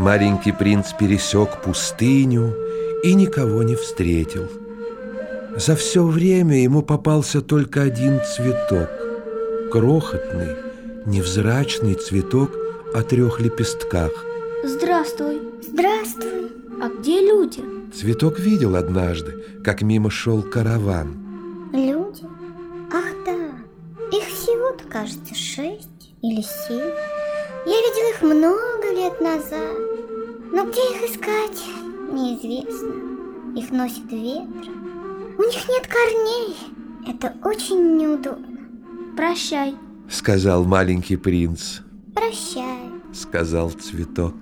Маленький принц пересек пустыню и никого не встретил. За все время ему попался только один цветок. Крохотный, невзрачный цветок о трех лепестках. Здравствуй. Здравствуй. А где люди? Цветок видел однажды, как мимо шел караван. Люди? Ах да, их всего-то, кажется, шесть или семь. Я видел их много лет назад. Но где их искать, неизвестно. Их носит ветер. У них нет корней. Это очень неудобно. Прощай. Сказал маленький принц. Прощай. Сказал цветок.